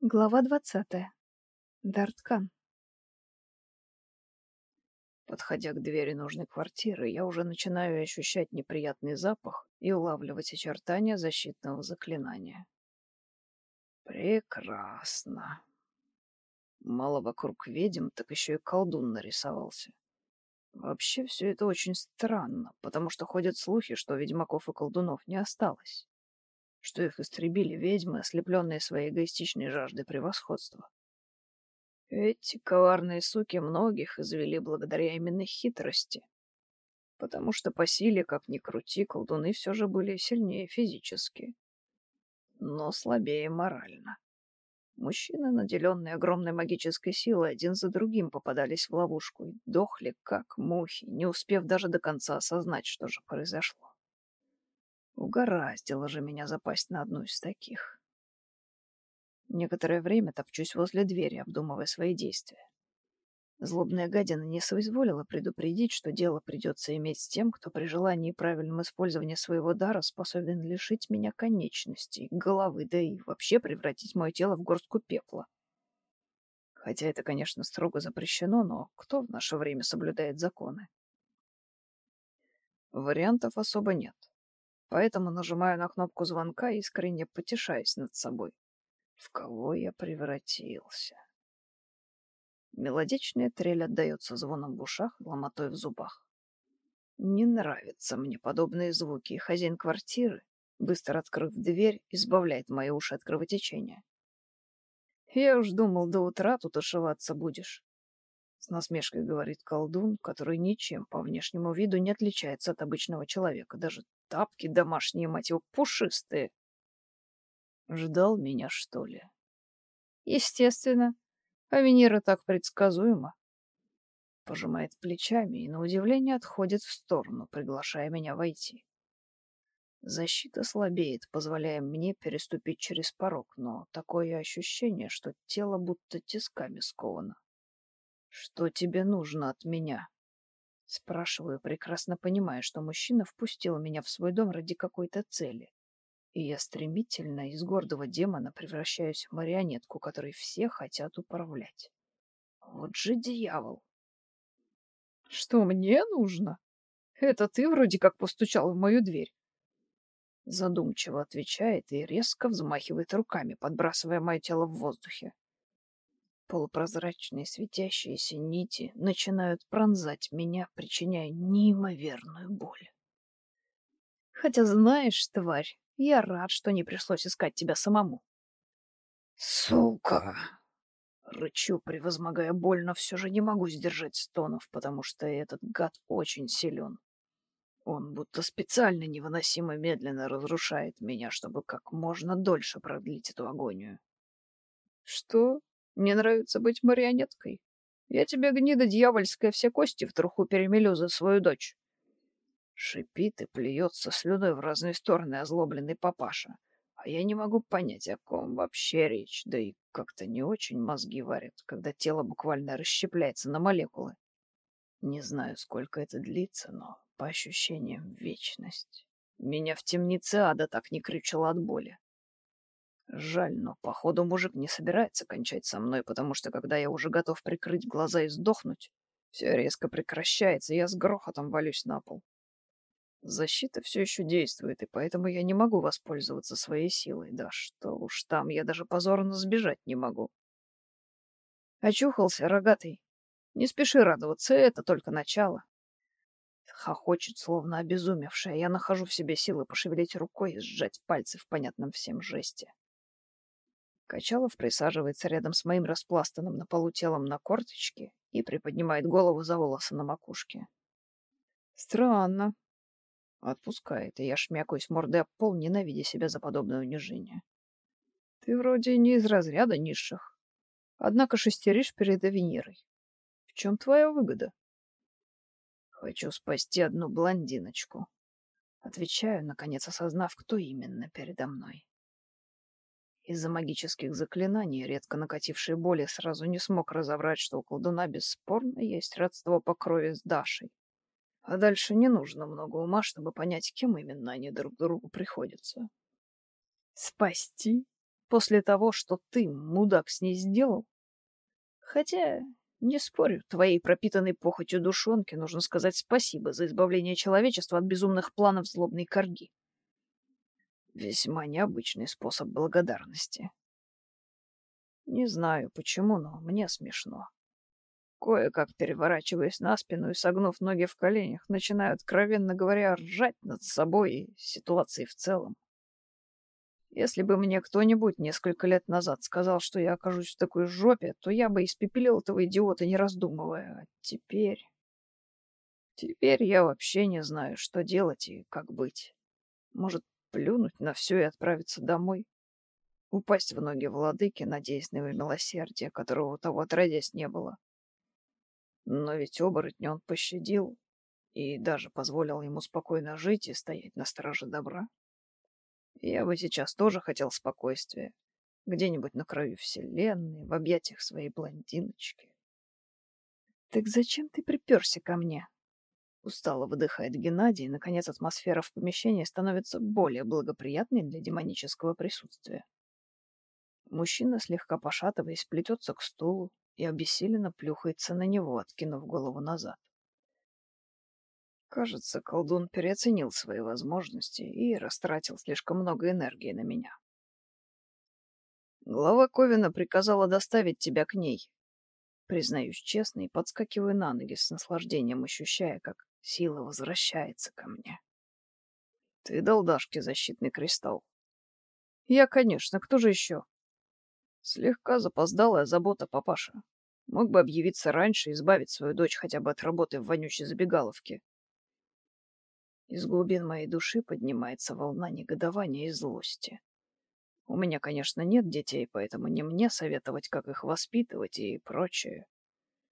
Глава двадцатая. Дарткан. Подходя к двери нужной квартиры, я уже начинаю ощущать неприятный запах и улавливать очертания защитного заклинания. Прекрасно. Мало вокруг ведьм, так еще и колдун нарисовался. Вообще все это очень странно, потому что ходят слухи, что ведьмаков и колдунов не осталось что их истребили ведьмы, ослепленные своей эгоистичной жаждой превосходства. Эти коварные суки многих извели благодаря именно хитрости, потому что по силе, как ни крути, колдуны все же были сильнее физически, но слабее морально. Мужчины, наделенные огромной магической силой, один за другим попадались в ловушку и дохли, как мухи, не успев даже до конца осознать, что же произошло. Угораздило же меня запасть на одну из таких. Некоторое время топчусь возле двери, обдумывая свои действия. Злобная гадина не соизволила предупредить, что дело придется иметь с тем, кто при желании и правильном использовании своего дара способен лишить меня конечностей, головы, да и вообще превратить мое тело в горстку пепла. Хотя это, конечно, строго запрещено, но кто в наше время соблюдает законы? Вариантов особо нет. Поэтому нажимаю на кнопку звонка, искренне потешаясь над собой. В кого я превратился? Мелодичная трель отдается звоном в ушах ломотой в зубах. Не нравятся мне подобные звуки, и хозяин квартиры, быстро открыв дверь, избавляет мои уши от кровотечения. Я уж думал, до утра тут ошиваться будешь. С насмешкой говорит колдун, который ничем по внешнему виду не отличается от обычного человека. Даже тапки домашние, мать его, пушистые. Ждал меня, что ли? Естественно. А Венера так предсказуема. Пожимает плечами и, на удивление, отходит в сторону, приглашая меня войти. Защита слабеет, позволяя мне переступить через порог, но такое ощущение, что тело будто тисками сковано. «Что тебе нужно от меня?» Спрашиваю, прекрасно понимая, что мужчина впустил меня в свой дом ради какой-то цели. И я стремительно из гордого демона превращаюсь в марионетку, которой все хотят управлять. Вот же дьявол! Что мне нужно? Это ты вроде как постучал в мою дверь. Задумчиво отвечает и резко взмахивает руками, подбрасывая мое тело в воздухе. Полупрозрачные светящиеся нити начинают пронзать меня, причиняя неимоверную боль. Хотя знаешь, тварь, я рад, что не пришлось искать тебя самому. Сука! Рычу, превозмогая боль, но все же не могу сдержать стонов, потому что этот гад очень силен. Он будто специально невыносимо медленно разрушает меня, чтобы как можно дольше продлить эту агонию. Что? Мне нравится быть марионеткой. Я тебе, гнида дьявольская, все кости в труху перемелю за свою дочь. Шипит и плюется слюной в разные стороны озлобленный папаша. А я не могу понять, о ком вообще речь, да и как-то не очень мозги варят, когда тело буквально расщепляется на молекулы. Не знаю, сколько это длится, но по ощущениям вечность. Меня в темнице ада так не кричало от боли. Жаль, но, походу, мужик не собирается кончать со мной, потому что, когда я уже готов прикрыть глаза и сдохнуть, все резко прекращается, и я с грохотом валюсь на пол. Защита все еще действует, и поэтому я не могу воспользоваться своей силой. Да что уж там, я даже позорно сбежать не могу. Очухался, рогатый. Не спеши радоваться, это только начало. Хохочет, словно обезумевшая. Я нахожу в себе силы пошевелить рукой и сжать пальцы в понятном всем жесте. Качалов присаживается рядом с моим распластанным на полу телом на корточке и приподнимает голову за волосы на макушке. Странно. Отпускает, и я шмякаюсь мордой об пол, ненавидя себя за подобное унижение. Ты вроде не из разряда низших. Однако шестеришь перед Венерой. В чем твоя выгода? Хочу спасти одну блондиночку. Отвечаю, наконец осознав, кто именно передо мной. Из-за магических заклинаний, редко накатившей боли, сразу не смог разобрать, что у колдуна бесспорно есть родство по крови с Дашей. А дальше не нужно много ума, чтобы понять, кем именно они друг другу приходятся. «Спасти?» После того, что ты, мудак, с ней сделал? Хотя, не спорю, твоей пропитанной похотью душонке нужно сказать спасибо за избавление человечества от безумных планов злобной корги. Весьма необычный способ благодарности. Не знаю почему, но мне смешно. Кое-как переворачиваясь на спину и согнув ноги в коленях, начинаю, откровенно говоря, ржать над собой и ситуацией в целом. Если бы мне кто-нибудь несколько лет назад сказал, что я окажусь в такой жопе, то я бы испепелил этого идиота, не раздумывая. А теперь... Теперь я вообще не знаю, что делать и как быть. Может, плюнуть на все и отправиться домой? Упасть в ноги владыки, надеясь на его милосердие, которого у того отродясь не было. Но ведь оборотня он пощадил и даже позволил ему спокойно жить и стоять на страже добра. Я бы сейчас тоже хотел спокойствия. Где-нибудь на краю вселенной, в объятиях своей блондиночки. «Так зачем ты приперся ко мне?» Устало выдыхает Геннадий, и, наконец, атмосфера в помещении становится более благоприятной для демонического присутствия. Мужчина, слегка пошатываясь, плетется к стулу и обессиленно плюхается на него, откинув голову назад. Кажется, колдун переоценил свои возможности и растратил слишком много энергии на меня. Глава Ковина приказала доставить тебя к ней. Признаюсь честно и подскакиваю на ноги с наслаждением, ощущая, как сила возвращается ко мне. Ты дал Дашке защитный кристалл. Я, конечно, кто же еще? Слегка запоздалая забота папаша. Мог бы объявиться раньше и избавить свою дочь хотя бы от работы в вонючей забегаловке. Из глубин моей души поднимается волна негодования и злости. У меня, конечно, нет детей, поэтому не мне советовать, как их воспитывать и прочее.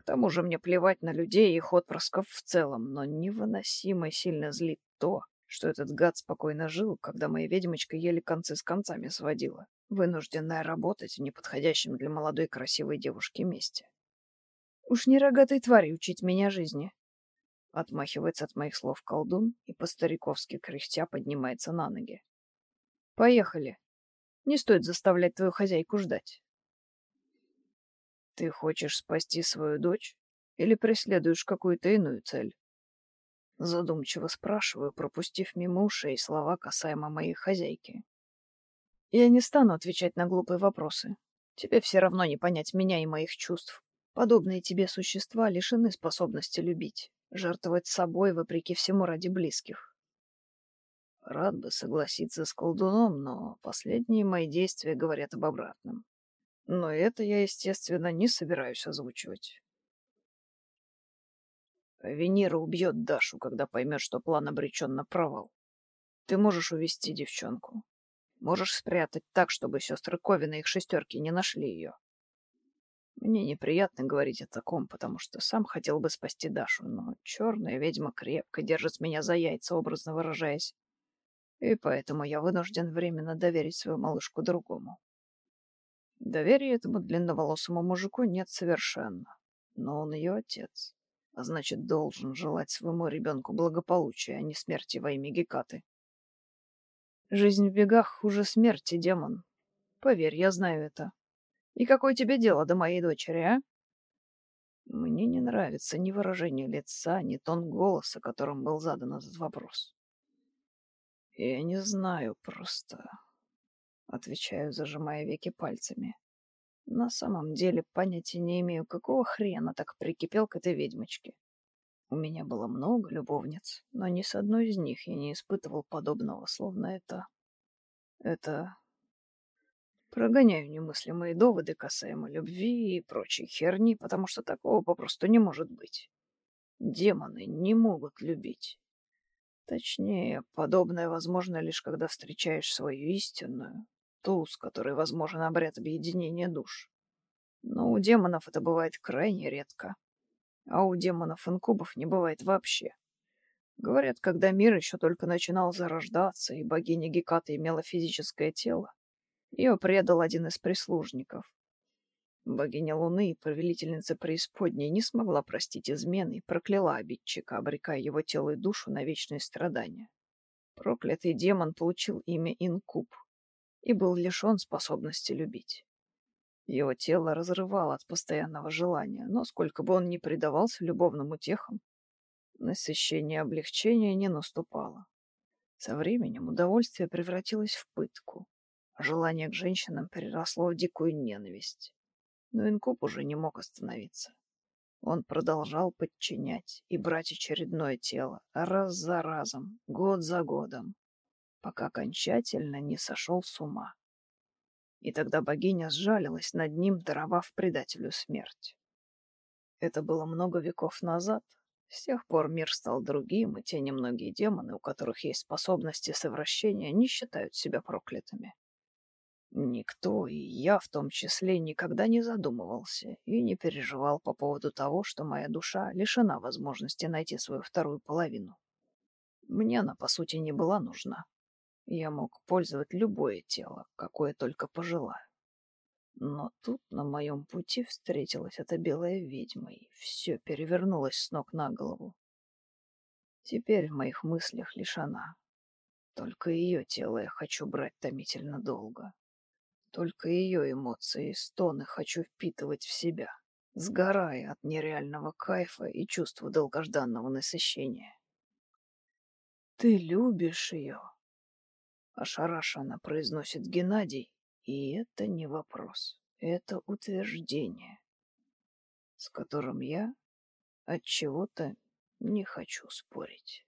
К тому же мне плевать на людей и их отпрысков в целом, но невыносимо сильно злит то, что этот гад спокойно жил, когда моя ведьмочка еле концы с концами сводила, вынужденная работать в неподходящем для молодой красивой девушки месте. Уж не рогатой твари учить меня жизни. Отмахивается от моих слов колдун и по-стариковски кряхтя поднимается на ноги. Поехали. Не стоит заставлять твою хозяйку ждать. Ты хочешь спасти свою дочь или преследуешь какую-то иную цель? Задумчиво спрашиваю, пропустив мимо ушей слова касаемо моей хозяйки. Я не стану отвечать на глупые вопросы. Тебе все равно не понять меня и моих чувств. Подобные тебе существа лишены способности любить жертвовать собой вопреки всему ради близких. Рад бы согласиться с колдуном, но последние мои действия говорят об обратном. Но это я, естественно, не собираюсь озвучивать. Венера убьет Дашу, когда поймет, что план обречен на провал. Ты можешь увести девчонку. Можешь спрятать так, чтобы сестры Ковина и их шестерки не нашли ее. Мне неприятно говорить о таком, потому что сам хотел бы спасти Дашу, но черная ведьма крепко держит меня за яйца, образно выражаясь. И поэтому я вынужден временно доверить свою малышку другому. Доверия этому длинноволосому мужику нет совершенно, но он ее отец, а значит, должен желать своему ребенку благополучия, а не смерти во имя Гекаты. Жизнь в бегах хуже смерти, демон. Поверь, я знаю это. И какое тебе дело до моей дочери, а? Мне не нравится ни выражение лица, ни тон голоса, которым был задан этот вопрос. Я не знаю просто, отвечаю, зажимая веки пальцами. На самом деле понятия не имею, какого хрена так прикипел к этой ведьмочке. У меня было много любовниц, но ни с одной из них я не испытывал подобного, словно это... Это Прогоняю немыслимые доводы касаемо любви и прочей херни, потому что такого попросту не может быть. Демоны не могут любить. Точнее, подобное возможно лишь когда встречаешь свою истинную, ту, с которой возможен обряд объединения душ. Но у демонов это бывает крайне редко. А у демонов-инкубов не бывает вообще. Говорят, когда мир еще только начинал зарождаться, и богиня Геката имела физическое тело, ее предал один из прислужников. Богиня Луны повелительница преисподней не смогла простить измены и прокляла обидчика, обрекая его тело и душу на вечные страдания. Проклятый демон получил имя Инкуб. И был лишен способности любить. Его тело разрывало от постоянного желания, но сколько бы он ни предавался любовным утехам, насыщение облегчения не наступало. Со временем удовольствие превратилось в пытку, а желание к женщинам переросло в дикую ненависть. Но инкуб уже не мог остановиться. Он продолжал подчинять и брать очередное тело, раз за разом, год за годом, пока окончательно не сошел с ума. И тогда богиня сжалилась над ним, даровав предателю смерть. Это было много веков назад. С тех пор мир стал другим, и те немногие демоны, у которых есть способности совращения, не считают себя проклятыми. Никто, и я в том числе, никогда не задумывался и не переживал по поводу того, что моя душа лишена возможности найти свою вторую половину. Мне она, по сути, не была нужна. Я мог пользовать любое тело, какое только пожелаю. Но тут на моем пути встретилась эта белая ведьма, и все перевернулось с ног на голову. Теперь в моих мыслях лишь она. Только ее тело я хочу брать томительно долго. Только ее эмоции и стоны хочу впитывать в себя, сгорая от нереального кайфа и чувства долгожданного насыщения. «Ты любишь ее?» — ошарашенно произносит Геннадий, и это не вопрос, это утверждение, с которым я от чего-то не хочу спорить.